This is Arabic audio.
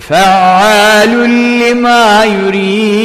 فعال لما يريد.